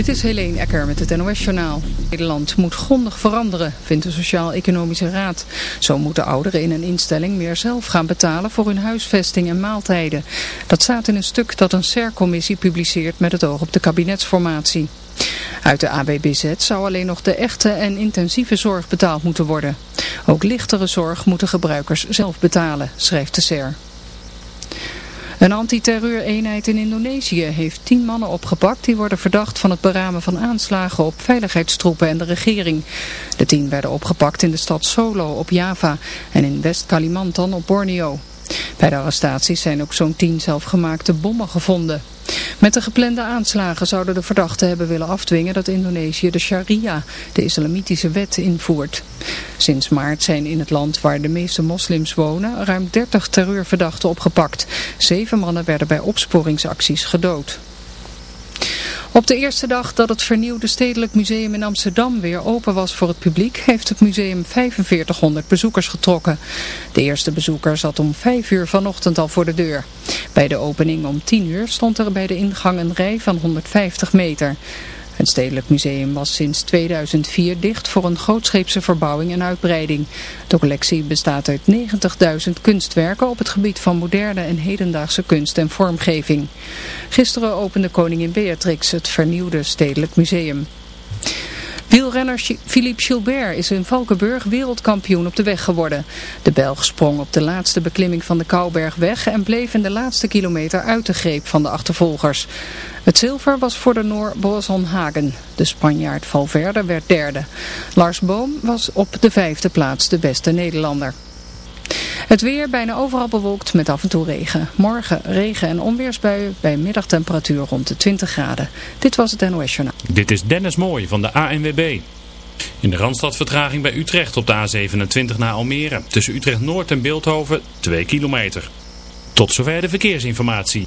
Dit is Helene Ecker met het NOS-journaal. Nederland moet grondig veranderen, vindt de Sociaal-Economische Raad. Zo moeten ouderen in een instelling meer zelf gaan betalen voor hun huisvesting en maaltijden. Dat staat in een stuk dat een SER-commissie publiceert met het oog op de kabinetsformatie. Uit de ABBZ zou alleen nog de echte en intensieve zorg betaald moeten worden. Ook lichtere zorg moeten gebruikers zelf betalen, schrijft de SER. Een antiterreureenheid in Indonesië heeft tien mannen opgepakt die worden verdacht van het beramen van aanslagen op veiligheidstroepen en de regering. De tien werden opgepakt in de stad Solo op Java en in West-Kalimantan op Borneo. Bij de arrestaties zijn ook zo'n tien zelfgemaakte bommen gevonden. Met de geplande aanslagen zouden de verdachten hebben willen afdwingen dat Indonesië de sharia, de islamitische wet, invoert. Sinds maart zijn in het land waar de meeste moslims wonen ruim 30 terreurverdachten opgepakt. Zeven mannen werden bij opsporingsacties gedood. Op de eerste dag dat het vernieuwde Stedelijk Museum in Amsterdam weer open was voor het publiek, heeft het museum 4500 bezoekers getrokken. De eerste bezoeker zat om 5 uur vanochtend al voor de deur. Bij de opening om 10 uur stond er bij de ingang een rij van 150 meter. Het Stedelijk Museum was sinds 2004 dicht voor een grootscheepse verbouwing en uitbreiding. De collectie bestaat uit 90.000 kunstwerken op het gebied van moderne en hedendaagse kunst en vormgeving. Gisteren opende koningin Beatrix het vernieuwde Stedelijk Museum. Wielrenner Philippe Gilbert is in Valkenburg wereldkampioen op de weg geworden. De Belg sprong op de laatste beklimming van de Kouberg weg en bleef in de laatste kilometer uit de greep van de achtervolgers. Het zilver was voor de Noor Boasson Hagen. De Spanjaard Valverde werd derde. Lars Boom was op de vijfde plaats de beste Nederlander. Het weer bijna overal bewolkt met af en toe regen. Morgen regen en onweersbuien bij middagtemperatuur rond de 20 graden. Dit was het NOS Journaal. Dit is Dennis Mooij van de ANWB. In de Randstad vertraging bij Utrecht op de A27 naar Almere. Tussen Utrecht Noord en Beeldhoven 2 kilometer. Tot zover de verkeersinformatie.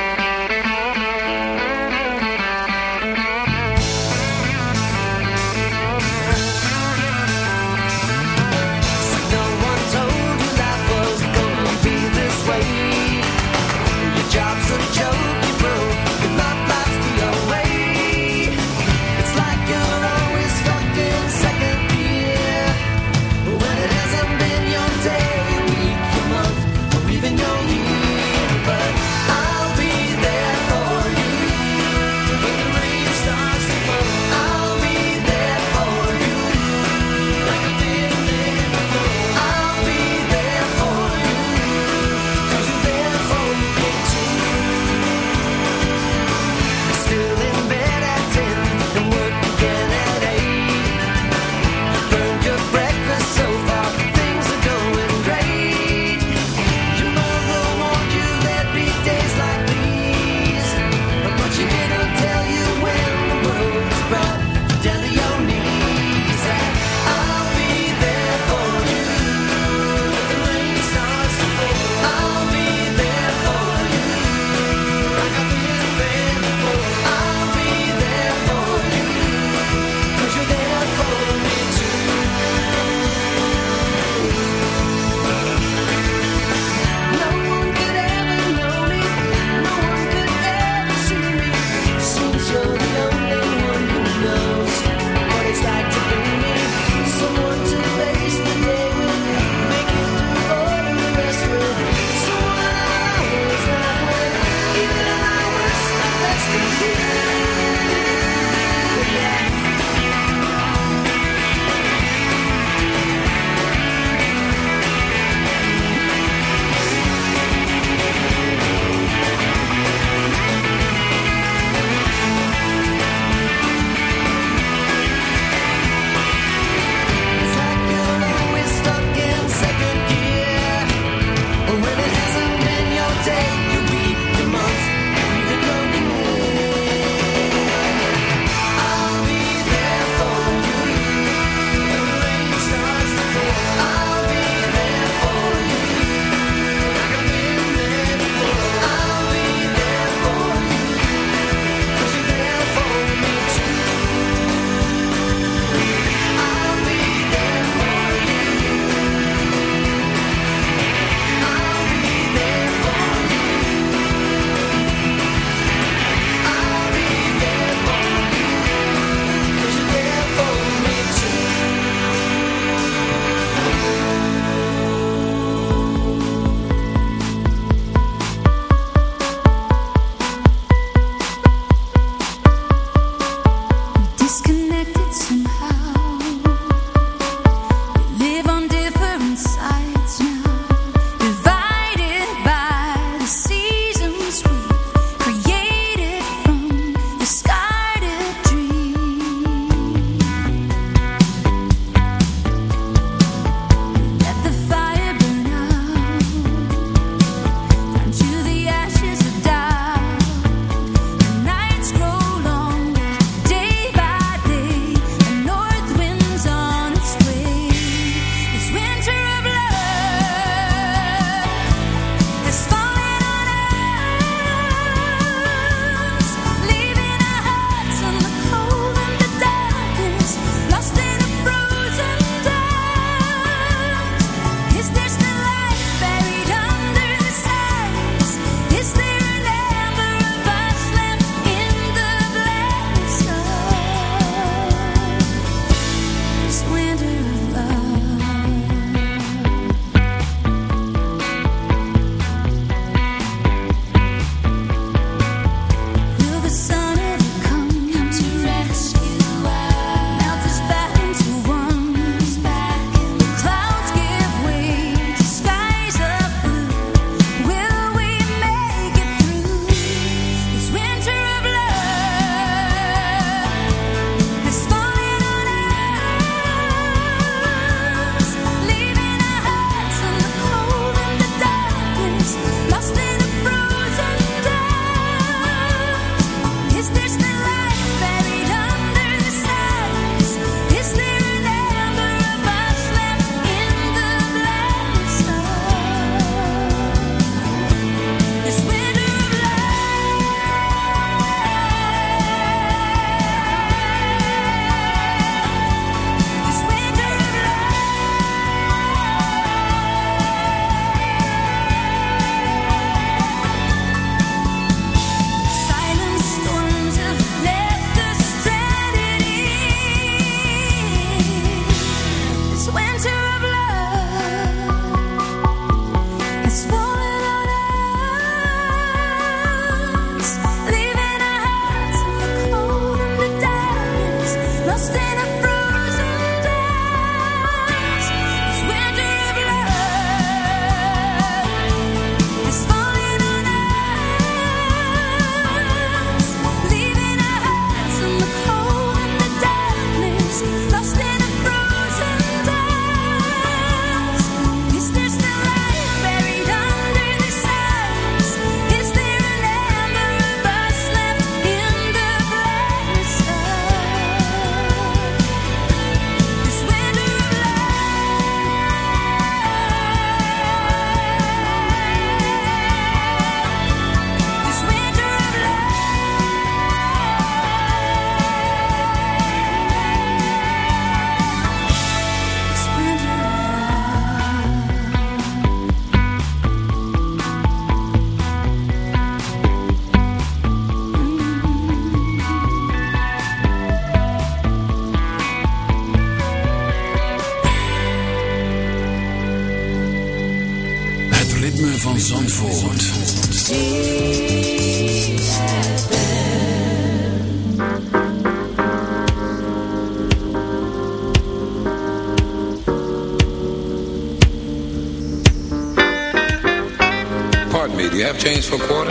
change for a quarter?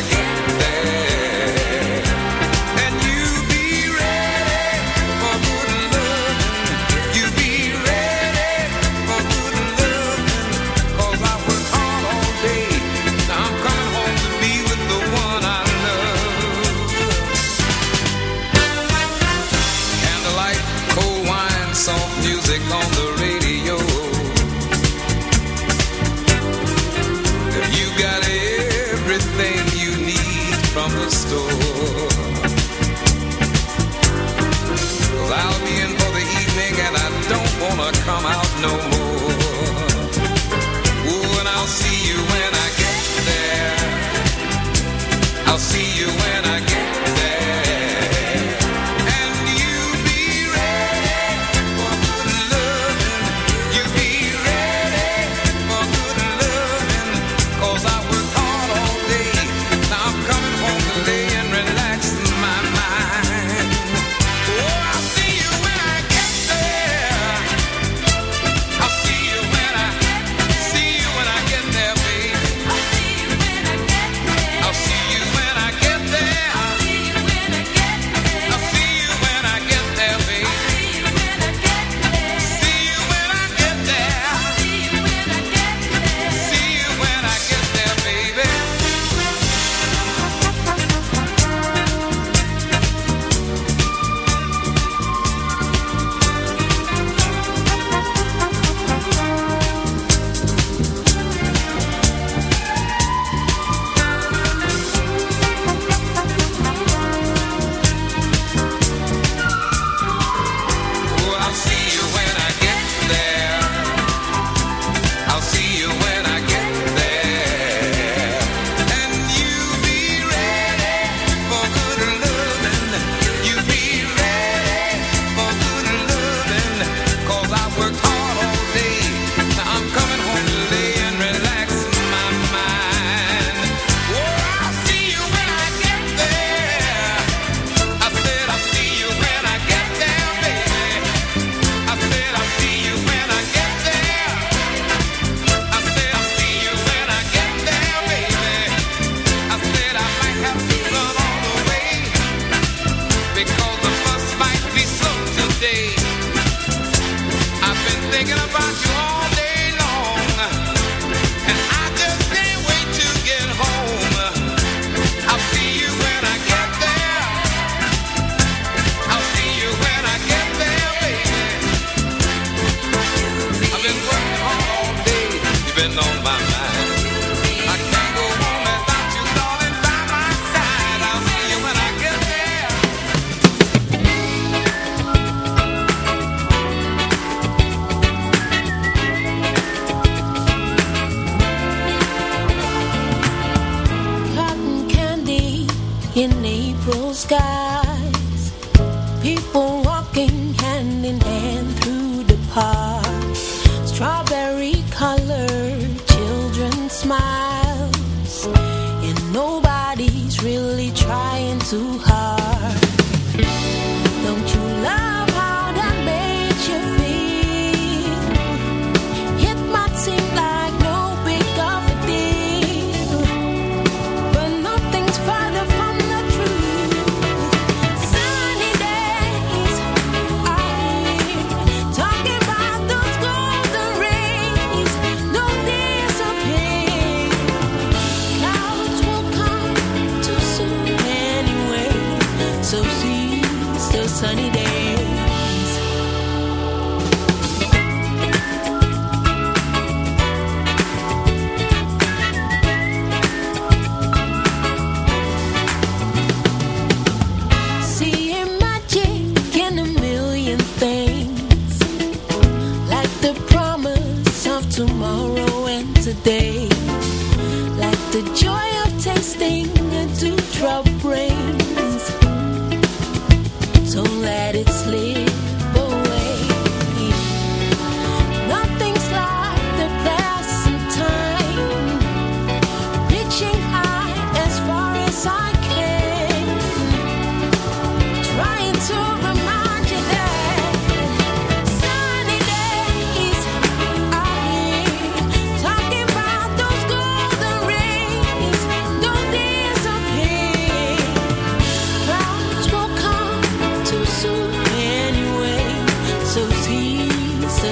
no in April skies. People walking hand in hand through the park. Strawberry colored children smiles. And nobody's really trying to today, like the joy of tasting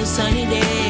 sunny day.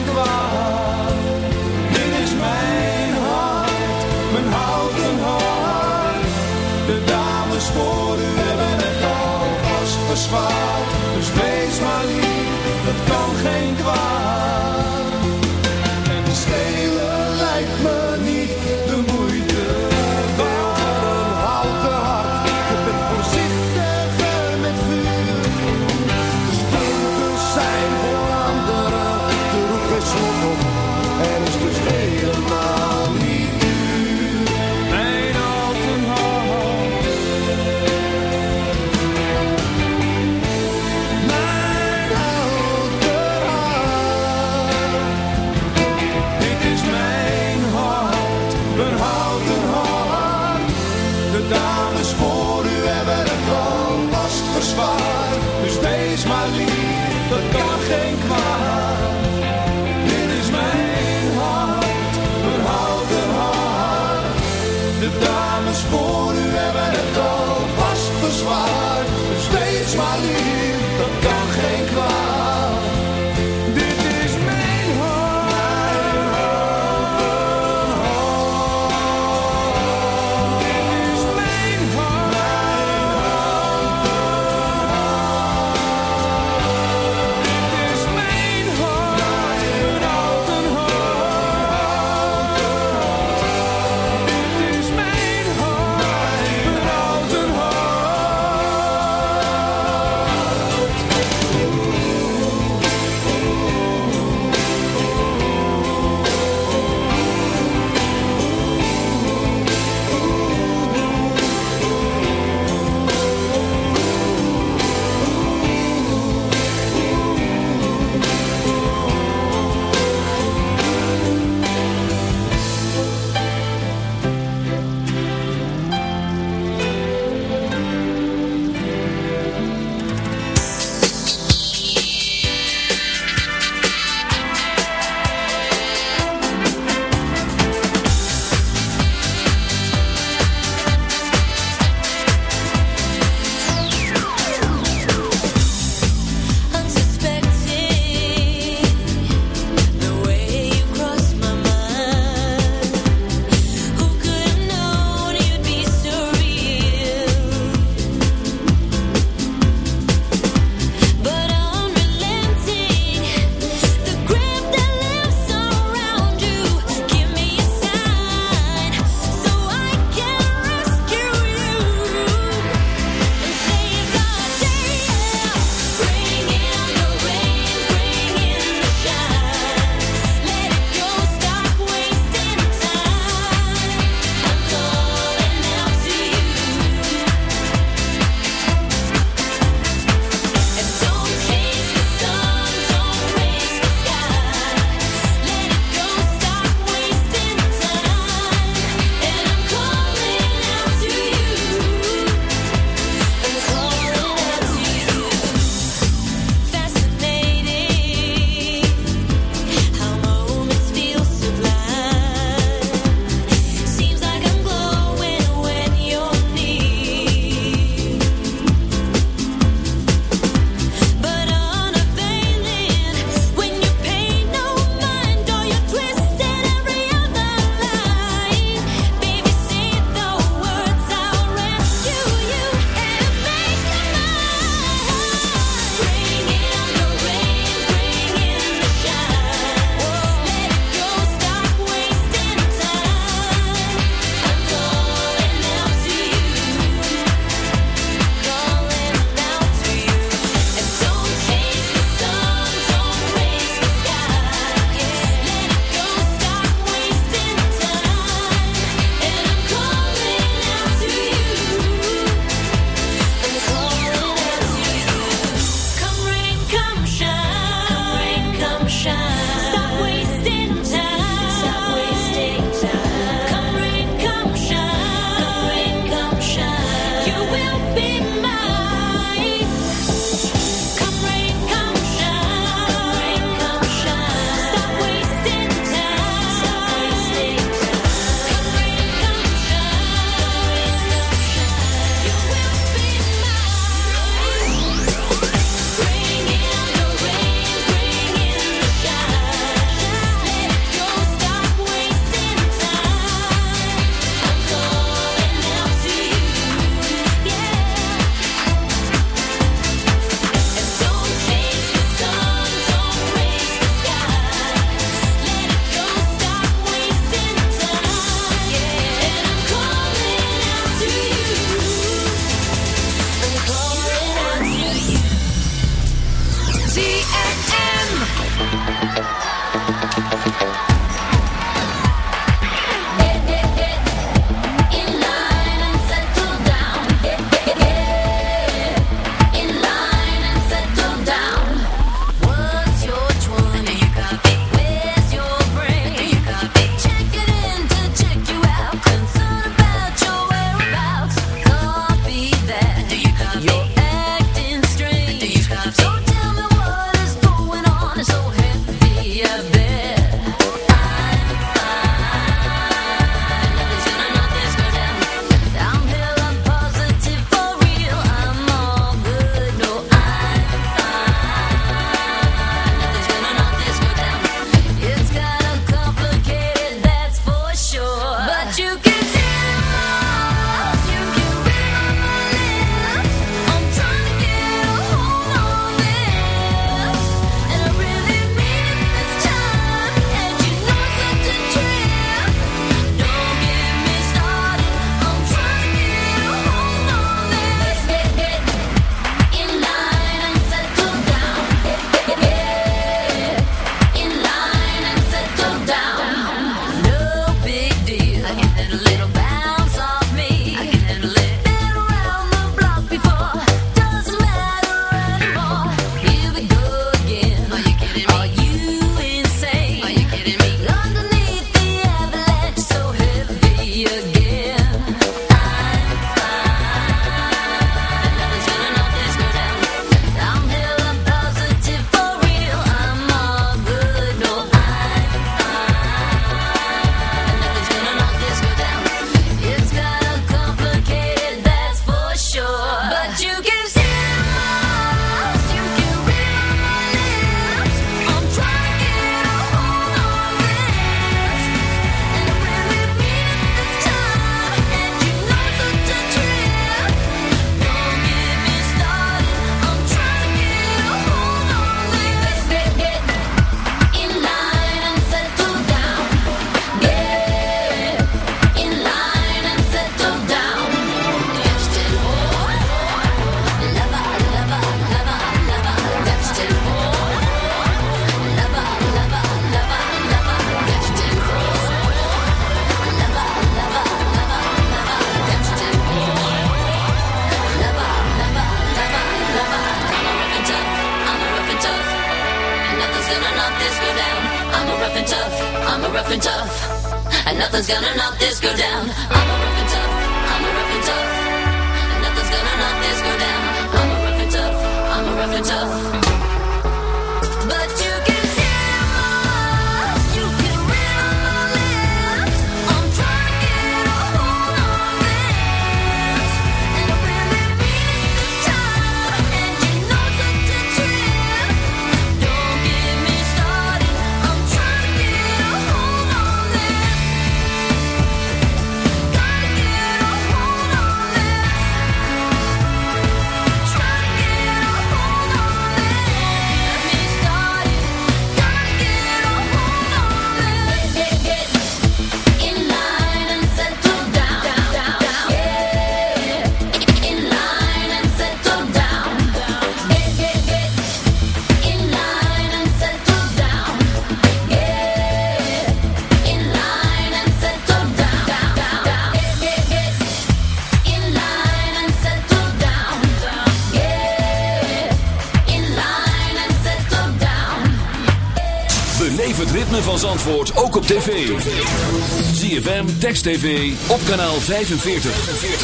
Text TV, op kanaal 45.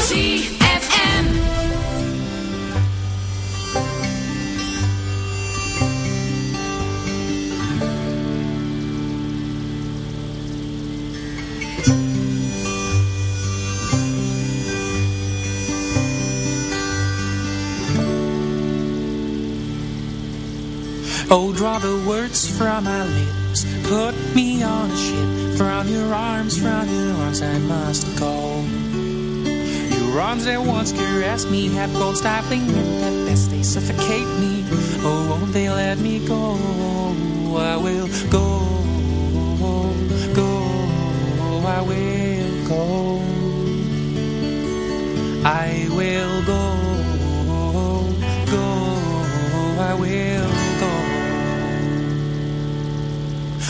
ZFM. Oh, draw the words from my lips. Put me on a ship. From your arms, from your arms, I must go. Your arms that once caressed me have grown stifling. At best, they suffocate me. Oh, won't they let me go? I will go, go, I will go. I will go, go, I will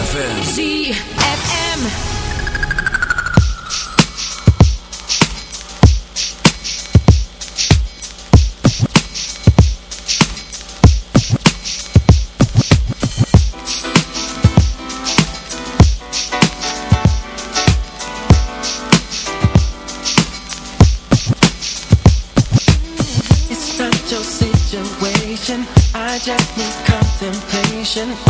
ZFM. ZFM. I just need contemplation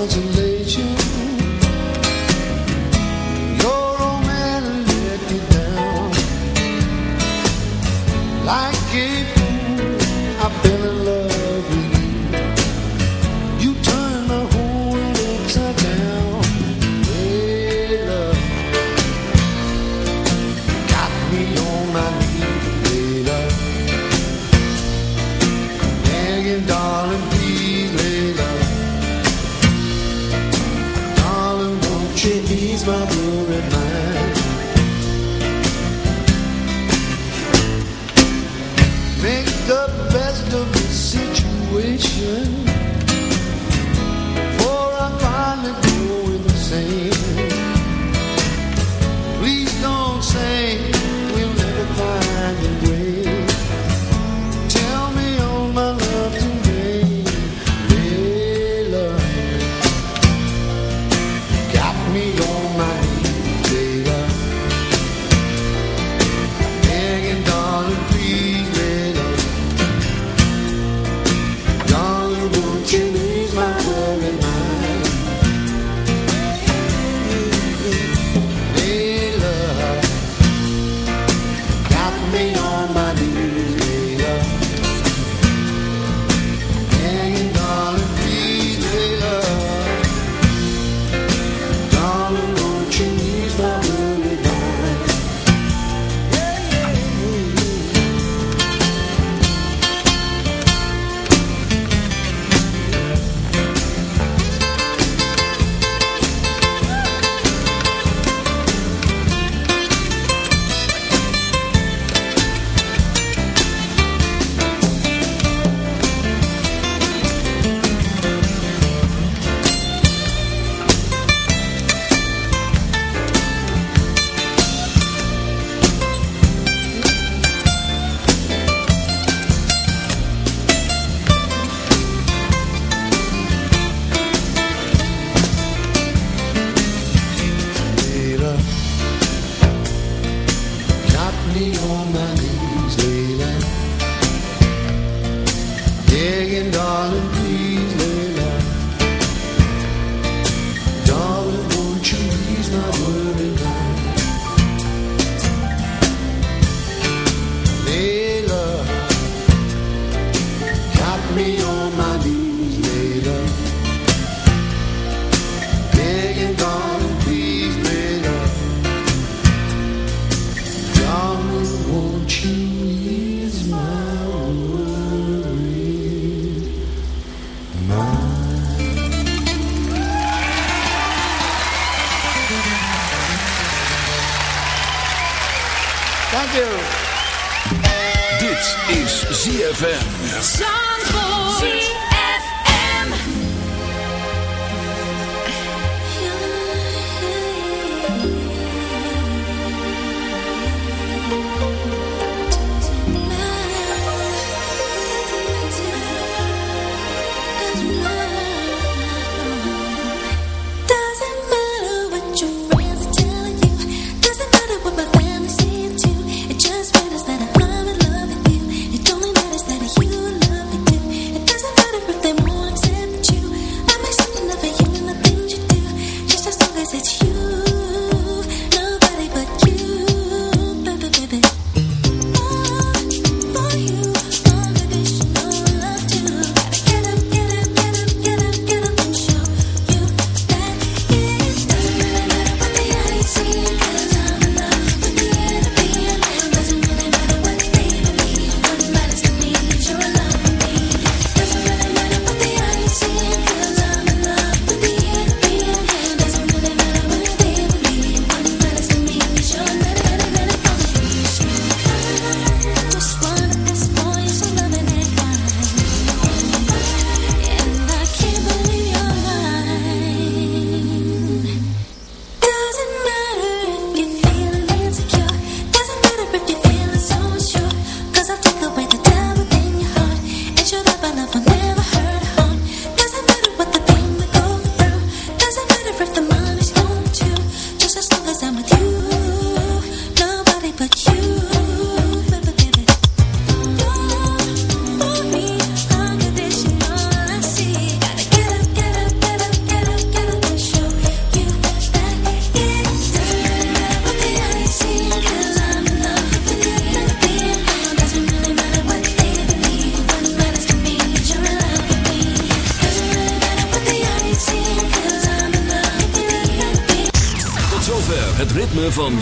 Consolation.